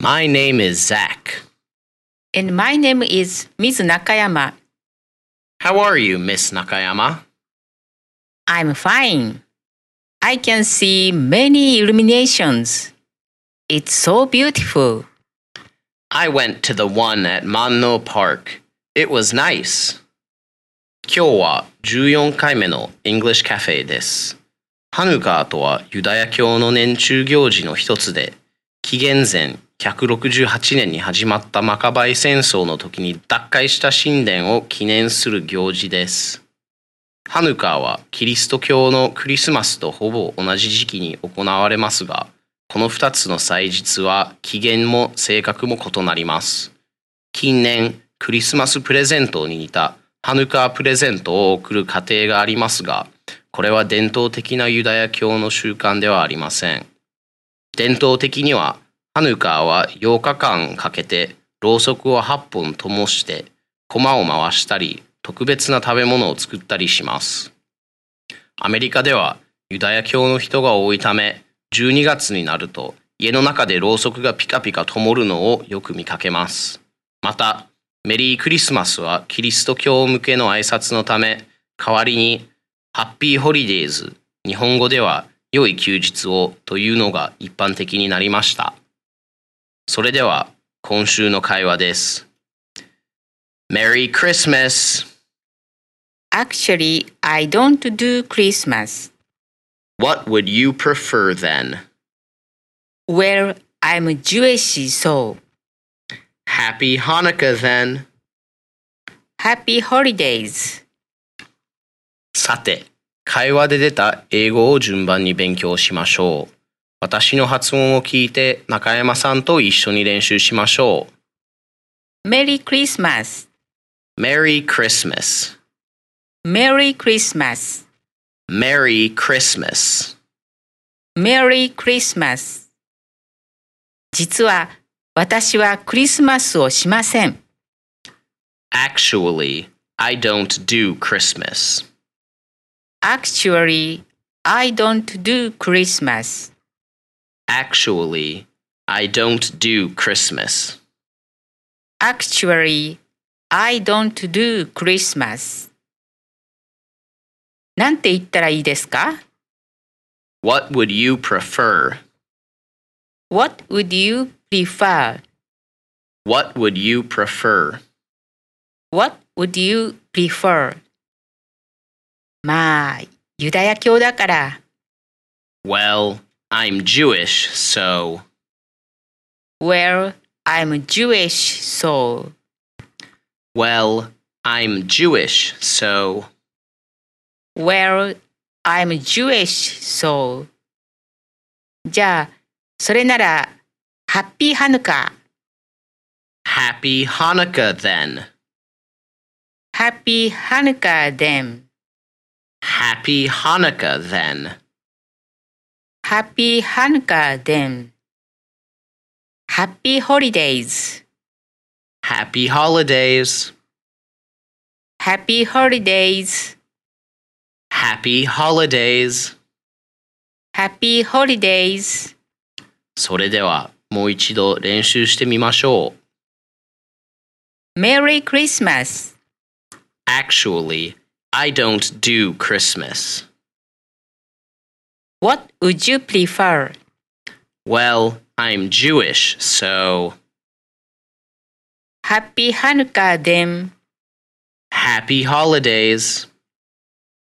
My name is Zach. And my name is Ms. Nakayama. How are you, Miss Nakayama? I'm fine. I can see many illuminations. It's so beautiful. I went to the one at Manno Park. It was nice. 今日は14回目の English Cafe です。ハヌカーとはユダヤ教の年中行事の一つで、紀元前168年に始まったマカバイ戦争の時に奪回した神殿を記念する行事です。ハヌカーはキリスト教のクリスマスとほぼ同じ時期に行われますが、この2つの祭日は起源も性格も異なります。近年、クリスマスプレゼントに似たハヌカープレゼントを贈る家庭がありますが、これは伝統的なユダヤ教の習慣ではありません。伝統的には、ハヌカーは8日間かけてろうそくを8本灯して、駒を回したり、特別な食べ物を作ったりします。アメリカではユダヤ教の人が多いため、12月になると家の中でろうそくがピカピカ灯るのをよく見かけます。また、メリークリスマスはキリスト教向けの挨拶のため、代わりにハッピーホリデーズ、日本語では良い休日をというのが一般的になりました。それでは今週の会話です。Merry Christmas! Actually, I don't do Christmas. What would you prefer then? Well, I'm Jewish, so Happy Hanukkah then! happy holidays. さて、会話で出た英語を順番に勉強しましょう。私の発音を聞いて中山さんと一緒に練習しましょう。メリークリスマス。メリークリスマス。メリークリスマス。メリークリスマス。メリークリスマス。実は私はクリスマスをしません。Actually, I don't do Christmas. Actually, I don't do Christmas. Actually, I don't do Christmas. Actually, I don't do Christmas. なんて言ったらいいですか What would you prefer? ?What would you prefer? What would you prefer? What would you prefer? まあ、ユダヤ教だから。 Well, I'm Jewish, so. Well, I'm Jewish, so. Well, I'm Jewish, so. Well, I'm Jewish, so. じゃあ、それなら、ハッピーハヌカ。 Happy Hanukkah then. Happy Hanukkah then. Happy Hanukkah then. Happy Hanukkah then. Happy holidays. Happy holidays. Happy holidays. Happy holidays. Happy holidays. それではもう一度練習してみましょう。 Merry Christmas. Actually, I don't do Christmas. What would you prefer? Well, I'm Jewish, so. Happy Hanukkah then. Happy holidays.